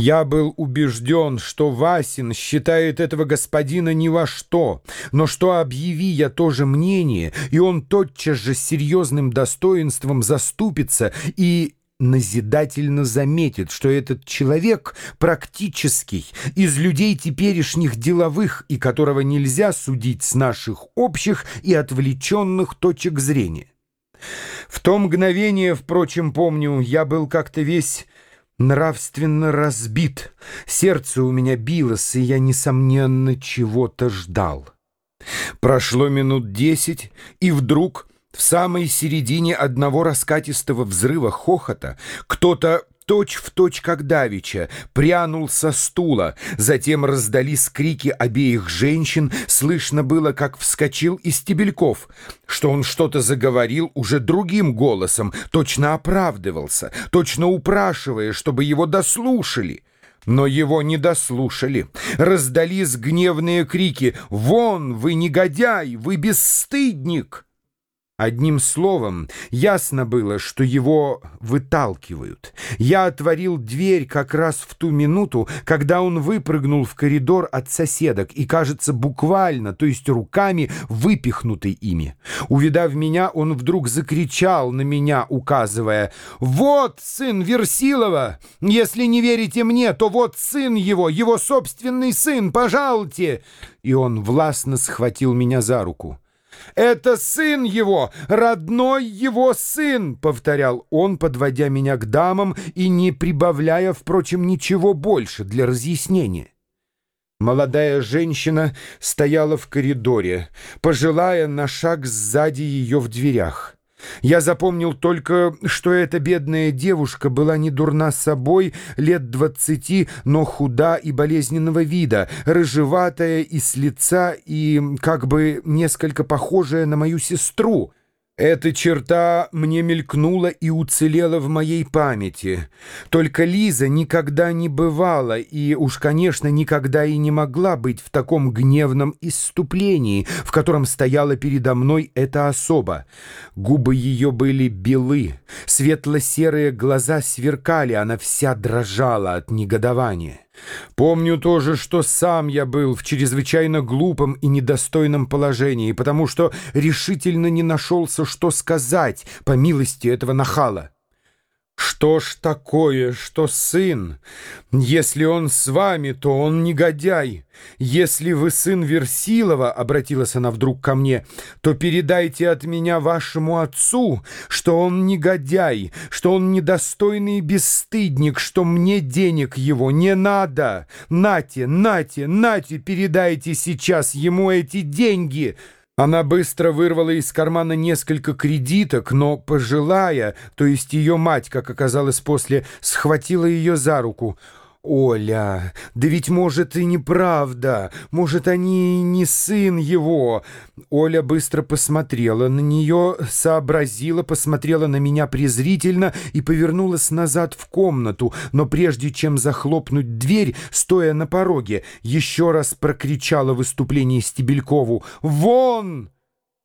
Я был убежден, что Васин считает этого господина ни во что, но что объяви я тоже мнение, и он тотчас же с серьезным достоинством заступится и назидательно заметит, что этот человек практический, из людей теперешних деловых, и которого нельзя судить с наших общих и отвлеченных точек зрения. В то мгновение, впрочем, помню, я был как-то весь нравственно разбит. Сердце у меня билось, и я, несомненно, чего-то ждал. Прошло минут десять, и вдруг в самой середине одного раскатистого взрыва хохота кто-то точь в точь как давеча, прянул со стула. Затем раздались крики обеих женщин, слышно было, как вскочил из стебельков, что он что-то заговорил уже другим голосом, точно оправдывался, точно упрашивая, чтобы его дослушали. Но его не дослушали. Раздались гневные крики «Вон, вы негодяй! Вы бесстыдник!» Одним словом, ясно было, что его выталкивают. Я отворил дверь как раз в ту минуту, когда он выпрыгнул в коридор от соседок и, кажется, буквально, то есть руками, выпихнутый ими. Увидав меня, он вдруг закричал на меня, указывая «Вот сын Версилова! Если не верите мне, то вот сын его, его собственный сын, пожалуйте!» И он властно схватил меня за руку. «Это сын его, родной его сын!» — повторял он, подводя меня к дамам и не прибавляя, впрочем, ничего больше для разъяснения. Молодая женщина стояла в коридоре, пожилая на шаг сзади ее в дверях. Я запомнил только, что эта бедная девушка была не дурна собой, лет двадцати, но худа и болезненного вида, рыжеватая и с лица, и как бы несколько похожая на мою сестру — эта черта мне мелькнула и уцелела в моей памяти. Только Лиза никогда не бывала и уж, конечно, никогда и не могла быть в таком гневном исступлении, в котором стояла передо мной эта особа. Губы ее были белы, светло-серые глаза сверкали, она вся дрожала от негодования. Помню тоже, что сам я был в чрезвычайно глупом и недостойном положении, потому что решительно не нашелся, что сказать по милости этого нахала. Что ж такое, что сын? Если он с вами, то он негодяй. Если вы сын Версилова, — обратилась она вдруг ко мне, — то передайте от меня вашему отцу, что он негодяй, что он недостойный бесстыдник, что мне денег его не надо. Нате, нате, нате, передайте сейчас ему эти деньги». Она быстро вырвала из кармана несколько кредиток, но пожилая, то есть ее мать, как оказалось после, схватила ее за руку — «Оля, да ведь, может, и неправда. Может, они не сын его». Оля быстро посмотрела на нее, сообразила, посмотрела на меня презрительно и повернулась назад в комнату, но прежде чем захлопнуть дверь, стоя на пороге, еще раз прокричала выступление Стебелькову «Вон!»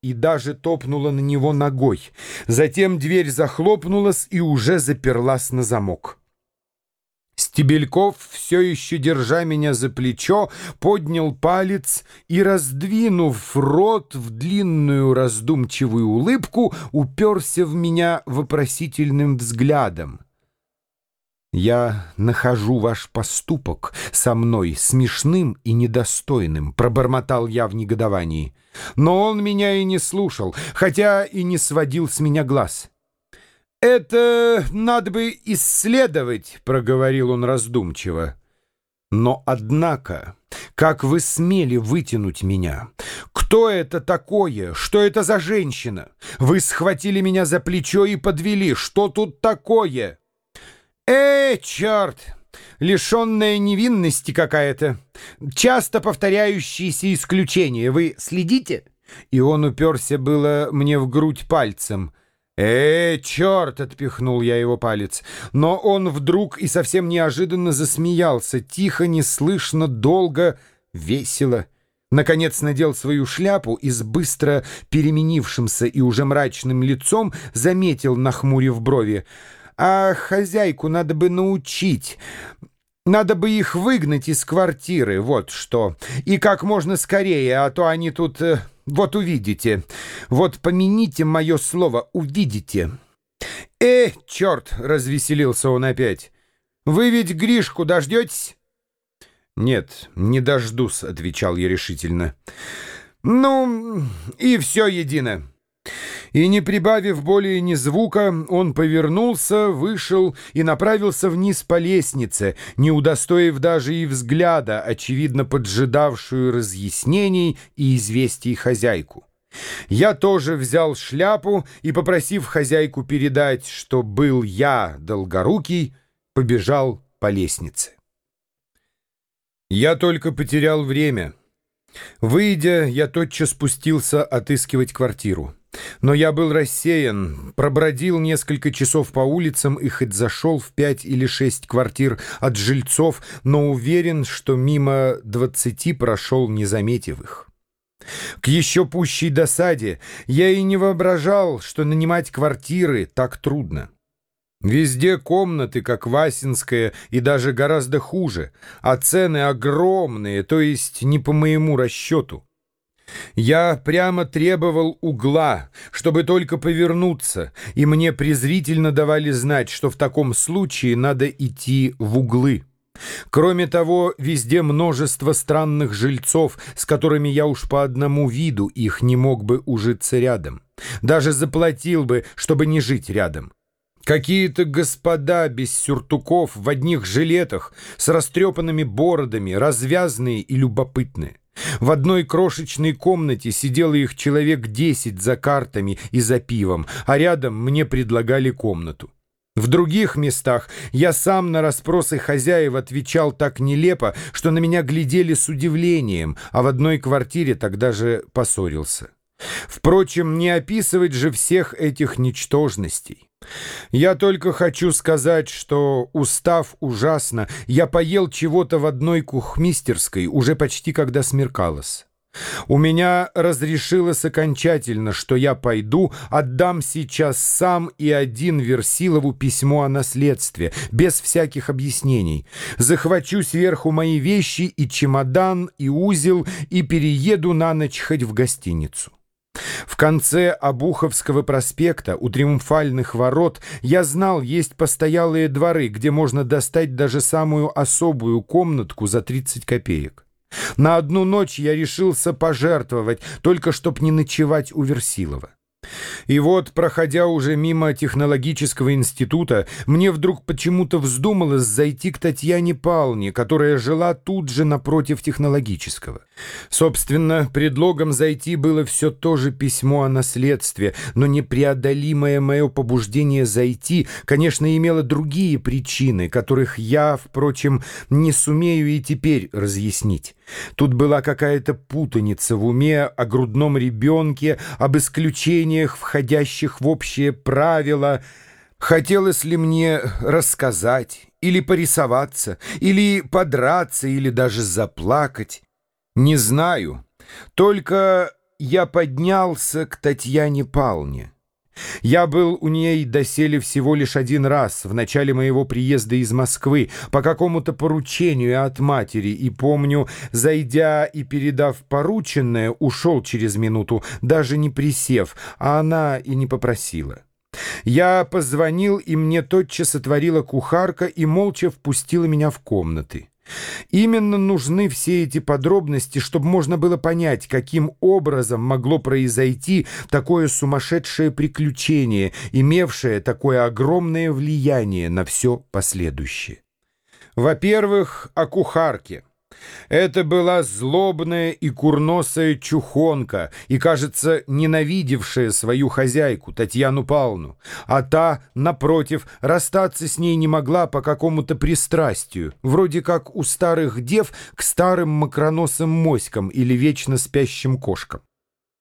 и даже топнула на него ногой. Затем дверь захлопнулась и уже заперлась на замок. Стебельков, все еще держа меня за плечо, поднял палец и, раздвинув рот в длинную раздумчивую улыбку, уперся в меня вопросительным взглядом. «Я нахожу ваш поступок со мной смешным и недостойным», — пробормотал я в негодовании. Но он меня и не слушал, хотя и не сводил с меня глаз. «Это надо бы исследовать», — проговорил он раздумчиво. «Но, однако, как вы смели вытянуть меня? Кто это такое? Что это за женщина? Вы схватили меня за плечо и подвели. Что тут такое?» «Э, черт! Лишенная невинности какая-то. Часто повторяющиеся исключения. Вы следите?» И он уперся было мне в грудь пальцем — «Эй, черт!» — отпихнул я его палец. Но он вдруг и совсем неожиданно засмеялся, тихо, неслышно, долго, весело. Наконец надел свою шляпу и с быстро переменившимся и уже мрачным лицом заметил, нахмурив брови. «А хозяйку надо бы научить. Надо бы их выгнать из квартиры, вот что. И как можно скорее, а то они тут... Вот увидите. Вот помяните мое слово, увидите. «Э, черт!» — развеселился он опять. «Вы ведь Гришку дождетесь?» «Нет, не дождусь», — отвечал я решительно. «Ну, и все едино». И, не прибавив более ни звука, он повернулся, вышел и направился вниз по лестнице, не удостоив даже и взгляда, очевидно поджидавшую разъяснений и известий хозяйку. Я тоже взял шляпу и, попросив хозяйку передать, что был я, долгорукий, побежал по лестнице. Я только потерял время. Выйдя, я тотчас спустился отыскивать квартиру. Но я был рассеян, пробродил несколько часов по улицам и хоть зашел в пять или шесть квартир от жильцов, но уверен, что мимо двадцати прошел, не заметив их. К еще пущей досаде я и не воображал, что нанимать квартиры так трудно. Везде комнаты, как Васинская, и даже гораздо хуже, а цены огромные, то есть не по моему расчету. Я прямо требовал угла, чтобы только повернуться, и мне презрительно давали знать, что в таком случае надо идти в углы. Кроме того, везде множество странных жильцов, с которыми я уж по одному виду их не мог бы ужиться рядом. Даже заплатил бы, чтобы не жить рядом. Какие-то господа без сюртуков в одних жилетах, с растрепанными бородами, развязные и любопытные. В одной крошечной комнате сидело их человек десять за картами и за пивом, а рядом мне предлагали комнату. В других местах я сам на расспросы хозяев отвечал так нелепо, что на меня глядели с удивлением, а в одной квартире тогда же поссорился. Впрочем, не описывать же всех этих ничтожностей. Я только хочу сказать, что, устав ужасно, я поел чего-то в одной кухмистерской, уже почти когда смеркалось. У меня разрешилось окончательно, что я пойду, отдам сейчас сам и один Версилову письмо о наследстве, без всяких объяснений. Захвачу сверху мои вещи и чемодан, и узел, и перееду на ночь хоть в гостиницу. В конце Обуховского проспекта у Триумфальных ворот я знал, есть постоялые дворы, где можно достать даже самую особую комнатку за 30 копеек. На одну ночь я решился пожертвовать, только чтоб не ночевать у Версилова. И вот, проходя уже мимо технологического института, мне вдруг почему-то вздумалось зайти к Татьяне Палне, которая жила тут же напротив технологического. Собственно, предлогом зайти было все то же письмо о наследстве, но непреодолимое мое побуждение зайти, конечно, имело другие причины, которых я, впрочем, не сумею и теперь разъяснить. Тут была какая-то путаница в уме о грудном ребенке, об исключениях, входящих в общее правило. Хотелось ли мне рассказать, или порисоваться, или подраться, или даже заплакать? Не знаю. Только я поднялся к Татьяне Палне. Я был у ней доселе всего лишь один раз, в начале моего приезда из Москвы, по какому-то поручению от матери, и помню, зайдя и передав порученное, ушел через минуту, даже не присев, а она и не попросила. Я позвонил, и мне тотчас отворила кухарка и молча впустила меня в комнаты. Именно нужны все эти подробности, чтобы можно было понять, каким образом могло произойти такое сумасшедшее приключение, имевшее такое огромное влияние на все последующее. Во-первых, о кухарке. Это была злобная и курносая чухонка и, кажется, ненавидевшая свою хозяйку, Татьяну Павловну, а та, напротив, расстаться с ней не могла по какому-то пристрастию, вроде как у старых дев к старым макроносым моськам или вечно спящим кошкам.